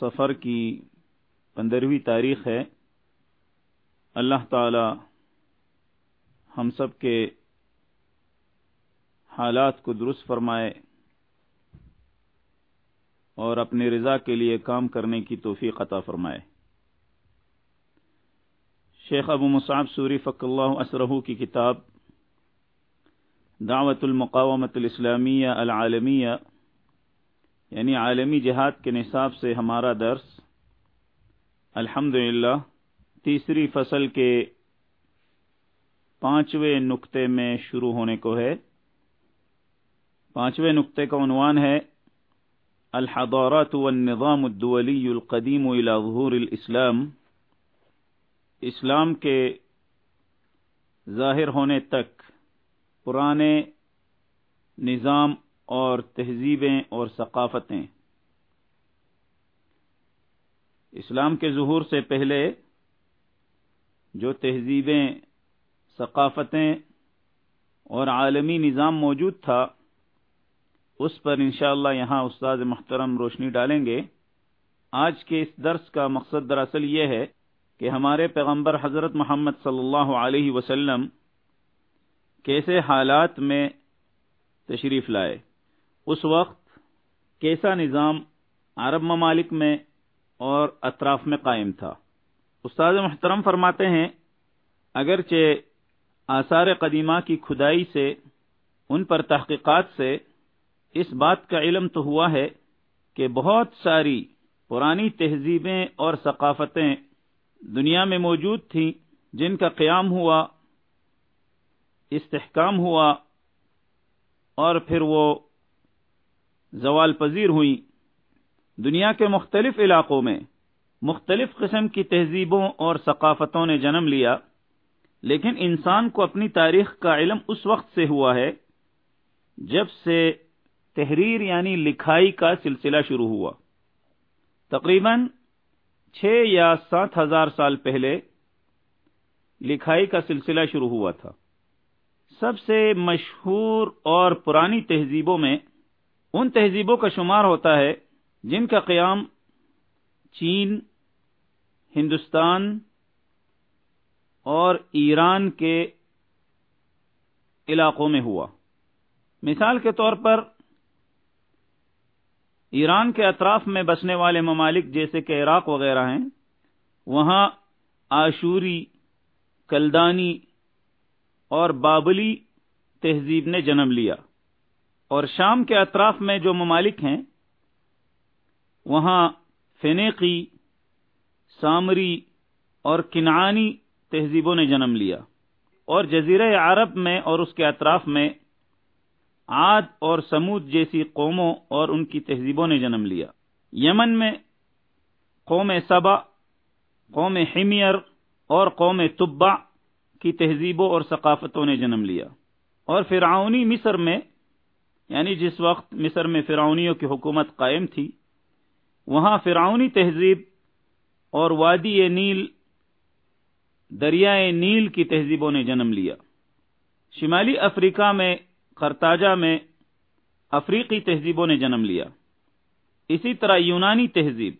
سفر کی پندرہویں تاریخ ہے۔ اللہ تعالی ہم سب کے حالات کو درست فرمائے اور اپنی رضا کے لیے کام کرنے کی توفیق عطا فرمائے۔ شیخ ابو مصعب سوری فق اللہ اسرہ کی کتاب دعوت المقامت الاسلامیہ العالمیہ یعنی عالمی جہاد کے نصاب سے ہمارا درس۔ الحمد تیسری فصل کے پانچویں نقطے میں شروع ہونے کو ہے۔ پانچویں نقطے کا عنوان ہے، الحضارات والنظام الدولی القدیم الى ظہور الاسلام۔ اسلام کے ظاہر ہونے تک پرانے نظام اور تہذیبیں اور ثقافتیں۔ اسلام کے ظہور سے پہلے جو تہذیبیں، ثقافتیں اور عالمی نظام موجود تھا، اس پر انشاءاللہ یہاں استاد محترم روشنی ڈالیں گے۔ آج کے اس درس کا مقصد دراصل یہ ہے کہ ہمارے پیغمبر حضرت محمد صلی اللہ علیہ وسلم کیسے حالات میں تشریف لائے۔ اس وقت کیسا نظام عرب ممالک میں اور اطراف میں قائم تھا۔ استاد محترم فرماتے ہیں، اگرچہ آثار قدیمہ کی کھدائی سے، ان پر تحقیقات سے، اس بات کا علم تو ہوا ہے کہ بہت ساری پرانی تہذیبیں اور ثقافتیں دنیا میں موجود تھیں، جن کا قیام ہوا، استحکام ہوا اور پھر وہ زوال پذیر ہوئی دنیا کے مختلف علاقوں میں مختلف قسم کی تہذیبوں اور ثقافتوں نے جنم لیا، لیکن انسان کو اپنی تاریخ کا علم اس وقت سے ہوا ہے جب سے تحریر یعنی لکھائی کا سلسلہ شروع ہوا۔ تقریباً چھ یا سات ہزار سال پہلے لکھائی کا سلسلہ شروع ہوا تھا۔ سب سے مشہور اور پرانی تہذیبوں میں ان تہذیبوں کا شمار ہوتا ہے جن کا قیام چین، ہندوستان اور ایران کے علاقوں میں ہوا۔ مثال کے طور پر ایران کے اطراف میں بسنے والے ممالک جیسے کہ عراق وغیرہ ہیں، وہاں آشوری، کلدانی اور بابلی تہذیب نے جنم لیا۔ اور شام کے اطراف میں جو ممالک ہیں، وہاں فنیقی، سامری اور کنعانی تہذیبوں نے جنم لیا۔ اور جزیرہ عرب میں اور اس کے اطراف میں عاد اور سمود جیسی قوموں اور ان کی تہذیبوں نے جنم لیا۔ یمن میں قوم سبا، قوم حمیر اور قوم طبا کی تہذیبوں اور ثقافتوں نے جنم لیا۔ اور فرعونی مصر میں یعنی جس وقت مصر میں فرعونیوں کی حکومت قائم تھی، وہاں فرعونی تہذیب اور وادی نیل، دریائے نیل کی تہذیبوں نے جنم لیا۔ شمالی افریقہ میں کرتاجہ میں افریقی تہذیبوں نے جنم لیا۔ اسی طرح یونانی تہذیب،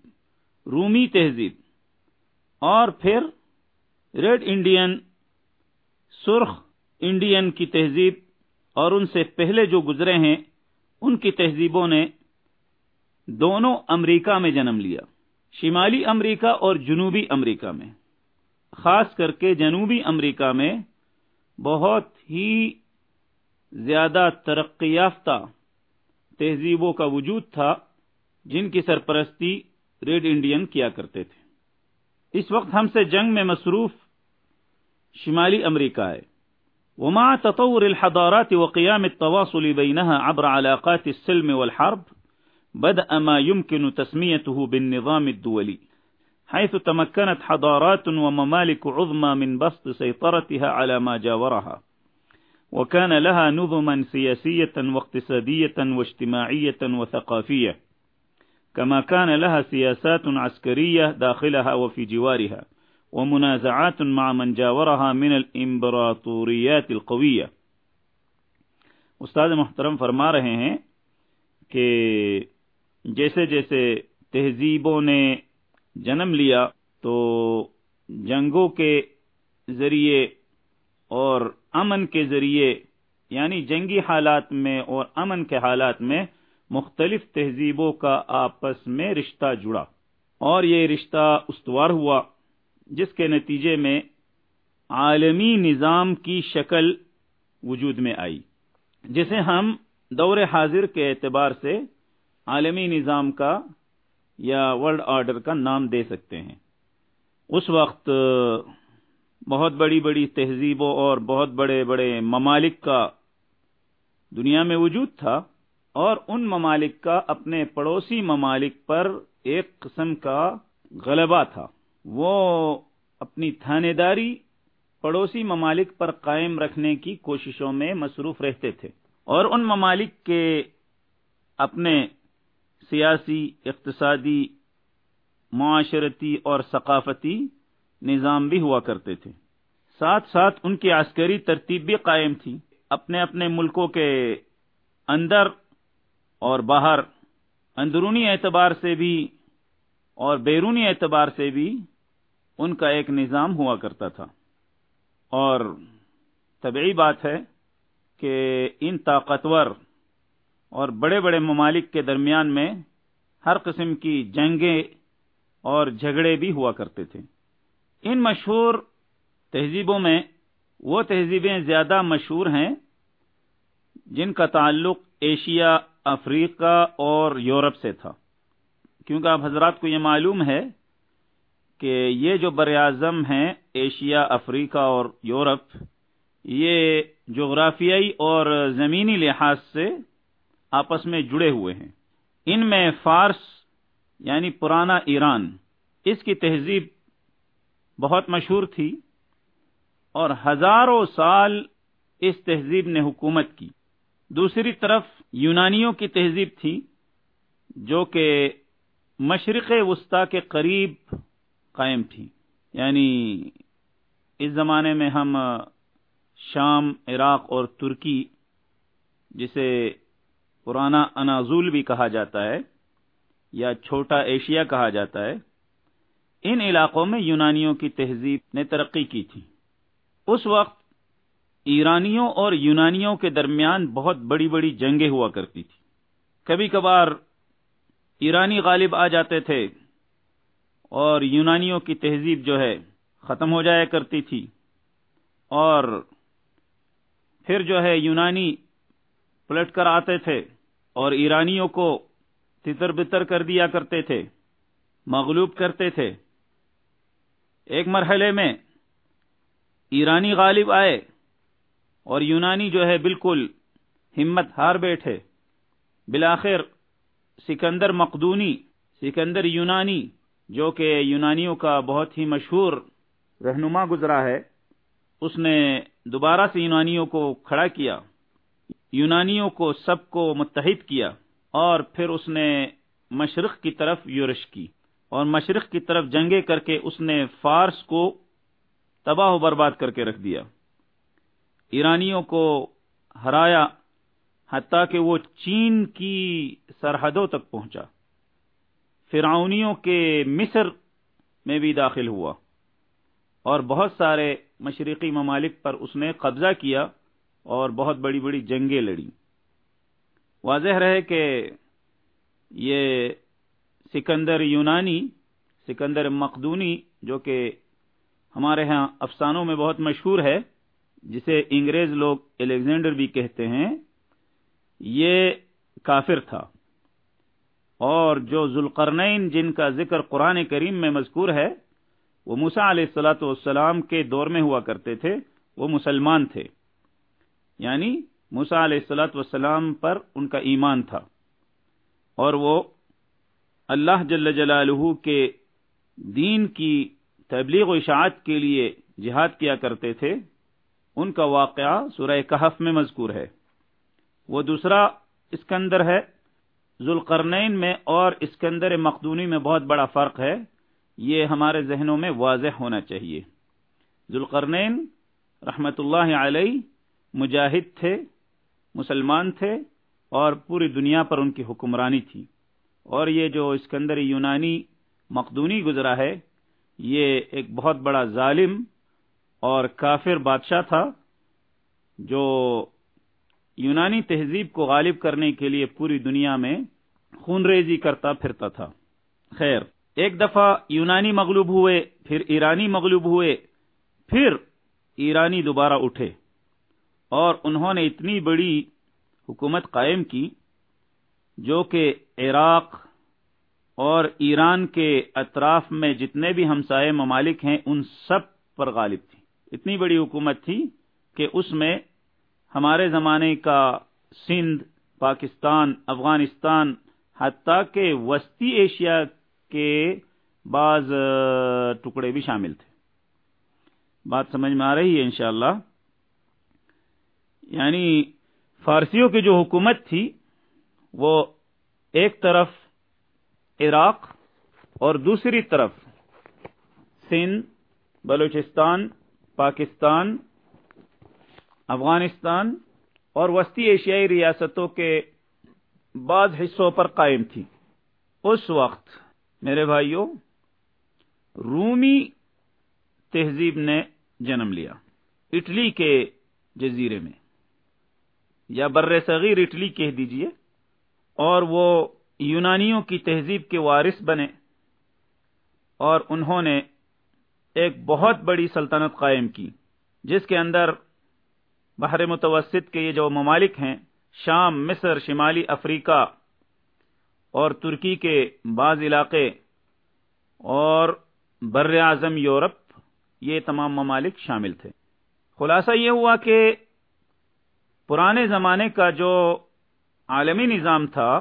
رومی تہذیب اور پھر ریڈ انڈین، سرخ انڈین کی تہذیب اور ان سے پہلے جو گزرے ہیں، ان کی تہذیبوں نے دونوں امریکہ میں جنم لیا۔ شمالی امریکہ اور جنوبی امریکہ میں۔ خاص کر کے جنوبی امریکہ میں بہت ہی زیادہ ترقی یافتہ تہذیبوں کا وجود تھا، جن کی سرپرستی ریڈ انڈین کیا کرتے تھے۔ اس وقت ہم سے جنگ میں مصروف شمالی امریکہ ہے ومع تطور الحضارات وقيام التواصل بينها عبر علاقات السلم والحرب، بدأ ما يمكن تسميته بالنظام الدولي، حيث تمكنت حضارات وممالك عظمى من بسط سيطرتها على ما جاورها، وكان لها نظما سياسية واقتصادية واجتماعية وثقافية، كما كان لها سياسات عسكرية داخلها وفي جوارها. ومنازعات مع من جاورها من الامبراطوريات القوية استاد محترم فرما رہے ہیں کہ جیسے جیسے تہذیبوں نے جنم لیا تو جنگوں کے ذریعے اور امن کے ذریعے یعنی جنگی حالات میں اور امن کے حالات میں مختلف تہذیبوں کا آپس میں رشتہ جڑا۔ اور یہ رشتہ استوار ہوا۔ جس کے نتیجے میں عالمی نظام کی شکل وجود میں آئی، جسے ہم دور حاضر کے اعتبار سے عالمی نظام کا یا ورلڈ آرڈر کا نام دے سکتے ہیں۔ اس وقت بہت بڑی بڑی تہذیبوں اور بہت بڑے بڑے ممالک کا دنیا میں وجود تھا اور ان ممالک کا اپنے پڑوسی ممالک پر ایک قسم کا غلبہ تھا۔ وہ اپنی تھانے داری پڑوسی ممالک پر قائم رکھنے کی کوششوں میں مصروف رہتے تھے اور ان ممالک کے اپنے سیاسی، اقتصادی، معاشرتی اور ثقافتی نظام بھی ہوا کرتے تھے۔ ساتھ ساتھ ان کی عسکری ترتیب بھی قائم تھی۔ اپنے اپنے ملکوں کے اندر اور باہر، اندرونی اعتبار سے بھی اور بیرونی اعتبار سے بھی ان کا ایک نظام ہوا کرتا تھا۔ اور طبعی بات ہے کہ ان طاقتور اور بڑے بڑے ممالک کے درمیان میں ہر قسم کی جنگیں اور جھگڑے بھی ہوا کرتے تھے۔ ان مشہور تہذیبوں میں وہ تہذیبیں زیادہ مشہور ہیں جن کا تعلق ایشیا، افریقہ اور یورپ سے تھا۔ کیونکہ آپ حضرات کو یہ معلوم ہے کہ یہ جو بر اعظم ہیں ایشیا، افریقہ اور یورپ، یہ جغرافیائی اور زمینی لحاظ سے آپس میں جڑے ہوئے ہیں۔ ان میں فارس یعنی پرانا ایران اس کی تہذیب بہت مشہور تھی اور ہزاروں سال اس تہذیب نے حکومت کی۔ دوسری طرف یونانیوں کی تہذیب تھی جو کہ مشرق وسطی کے قریب قائم تھی۔ یعنی اس زمانے میں ہم شام، عراق اور ترکی، جسے پرانا انازول بھی کہا جاتا ہے، یا چھوٹا ایشیا کہا جاتا ہے، ان علاقوں میں یونانیوں کی تہذیب نے ترقی کی تھی۔ اس وقت ایرانیوں اور یونانیوں کے درمیان بہت بڑی بڑی جنگیں ہوا کرتی تھی کبھی کبھار ایرانی غالب آ جاتے تھے اور یونانیوں کی تہذیب جو ہے ختم ہو جایا کرتی تھی۔ اور پھر جو ہے یونانی پلٹ کر آتے تھے اور ایرانیوں کو تتر بتر کر دیا کرتے تھے، مغلوب کرتے تھے۔ ایک مرحلے میں ایرانی غالب آئے اور یونانی جو ہے بالکل ہمت ہار بیٹھے۔ بلاخر سکندر مقدونی، سکندر یونانی جو کہ یونانیوں کا بہت ہی مشہور رہنما گزرا ہے، اس نے دوبارہ سے یونانیوں کو کھڑا کیا، یونانیوں کو سب کو متحد کیا اور پھر اس نے مشرق کی طرف یورش کی اور مشرق کی طرف جنگیں کر کے اس نے فارس کو تباہ و برباد کر کے رکھ دیا۔ ایرانیوں کو ہرایا، حتیٰ کہ وہ چین کی سرحدوں تک پہنچا۔ فرعونیوں کے مصر میں بھی داخل ہوا اور بہت سارے مشرقی ممالک پر اس نے قبضہ کیا اور بہت بڑی بڑی جنگیں لڑی واضح رہے کہ یہ سکندر یونانی، سکندر مقدونی جو کہ ہمارے ہاں افسانوں میں بہت مشہور ہے، جسے انگریز لوگ الیگزینڈر بھی کہتے ہیں، یہ کافر تھا۔ اور جو ذوالقرنین جن کا ذکر قرآن کریم میں مذکور ہے، وہ موسا علیہ السلاۃ والسلام کے دور میں ہوا کرتے تھے، وہ مسلمان تھے۔ یعنی موسا علیہ السلاۃ والسلام پر ان کا ایمان تھا۔ اور وہ اللہ جل جلالہ کے دین کی تبلیغ و اشاعت کے لیے جہاد کیا کرتے تھے، ان کا واقعہ سورہ کہف میں مذکور ہے۔ وہ دوسرا اسکندر ہے ذوالقرنین میں اور اسکندر مقدونی میں بہت بڑا فرق ہے۔ یہ ہمارے ذہنوں میں واضح ہونا چاہیے۔ ذوالقرنین رحمت اللہ علیہ مجاہد تھے، مسلمان تھے اور پوری دنیا پر ان کی حکمرانی تھی۔ اور یہ جو اسکندر یونانی مقدونی گزرا ہے، یہ ایک بہت بڑا ظالم اور کافر بادشاہ تھا جو یونانی تہذیب کو غالب کرنے کے لیے پوری دنیا میں خون ریزی کرتا پھرتا تھا۔ خیر، ایک دفعہ یونانی مغلوب ہوئے، پھر ایرانی مغلوب ہوئے، پھر ایرانی دوبارہ اٹھے۔ اور انہوں نے اتنی بڑی حکومت قائم کی جو کہ عراق اور ایران کے اطراف میں جتنے بھی ہمسائے ممالک ہیں، ان سب پر غالب تھی۔ اتنی بڑی حکومت تھی کہ اس میں ہمارے زمانے کا سندھ، پاکستان، افغانستان حتیٰ کہ وسطی ایشیا کے بعض ٹکڑے بھی شامل تھے۔ بات سمجھ میں آ رہی ہے انشاءاللہ۔ یعنی فارسیوں کی جو حکومت تھی، وہ ایک طرف عراق اور دوسری طرف سندھ، بلوچستان، پاکستان، افغانستان اور وسطی ایشیائی ریاستوں کے بعض حصوں پر قائم تھی۔ اس وقت میرے بھائیوں، رومی تہذیب نے جنم لیا۔ اٹلی کے جزیرے میں۔ یا بر صغیر اٹلی کہہ دیجیے۔ اور وہ یونانیوں کی تہذیب کے وارث بنے۔ اور انہوں نے ایک بہت بڑی سلطنت قائم کی، جس کے اندر بحر متوسط کے یہ جو ممالک ہیں شام، مصر، شمالی افریقہ اور ترکی کے بعض علاقے اور بر اعظم یورپ، یہ تمام ممالک شامل تھے۔ خلاصہ یہ ہوا کہ پرانے زمانے کا جو عالمی نظام تھا،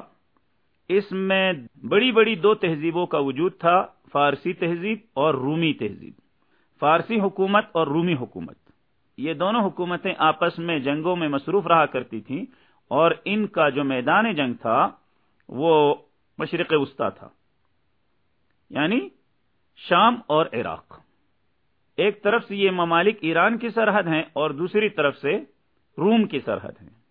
اس میں بڑی بڑی دو تہذیبوں کا وجود تھا، فارسی تہذیب اور رومی تہذیب۔ فارسی حکومت اور رومی حکومت۔ یہ دونوں حکومتیں آپس میں جنگوں میں مصروف رہا کرتی تھیں۔ اور ان کا جو میدان جنگ تھا، وہ مشرق وسطی تھا یعنی شام اور عراق۔ ایک طرف سے یہ ممالک ایران کی سرحد ہیں اور دوسری طرف سے روم کی سرحد ہیں۔